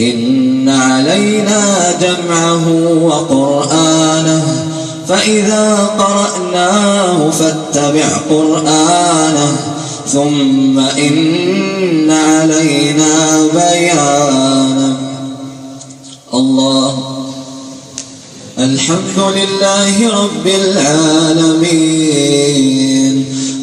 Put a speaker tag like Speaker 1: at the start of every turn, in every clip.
Speaker 1: إن علينا جمعه وقرآنه فإذا قرأناه فاتبع قرآنه ثم إن علينا بيانه. الله الحمد لله رب العالمين.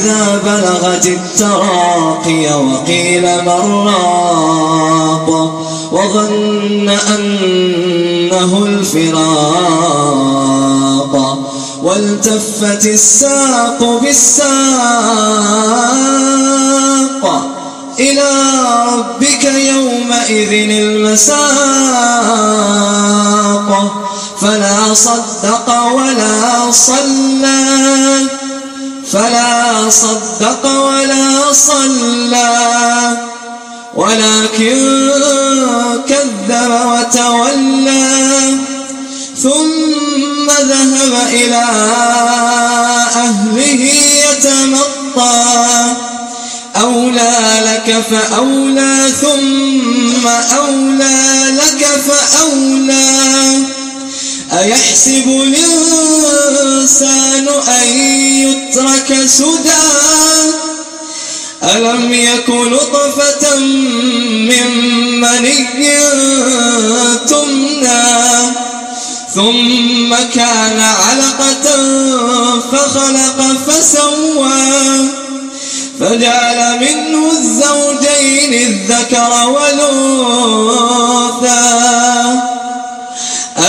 Speaker 1: إذا بلغت التراقي وقيل مراق وظن أنه الفراق والتفت الساق بالساق إلى ربك يومئذ المساق فلا صدق ولا صلى فلا صدق ولا صلى. ولكن كذب وتولى. ثم ذهب إلى أهله يتمطى. أولى لك فأولى ثم أولى لك فأولى. أيحسب الإنسان أن يترك سدى؟ ألم يك نطفة من مني تمنى ثم كان علقة فخلق فسوى. فجعل منه الزوجين الذكر والأنثى.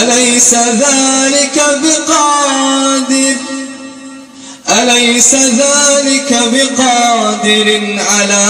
Speaker 1: أليس ذلك بقادر؟ أليس ذلك بقادر على